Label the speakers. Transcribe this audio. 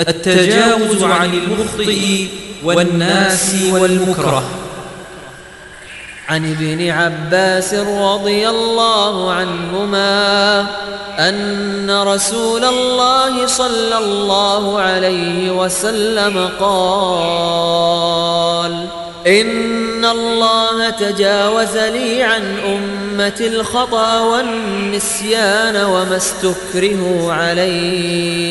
Speaker 1: التجاوز عن المخطئ والناس والمكره.
Speaker 2: عن ابن عباس رضي الله عنهما أن رسول الله صلى الله عليه وسلم قال إن الله تجاوز لي عن أمة الخطأ والنسيان وما استكرهوا عليه.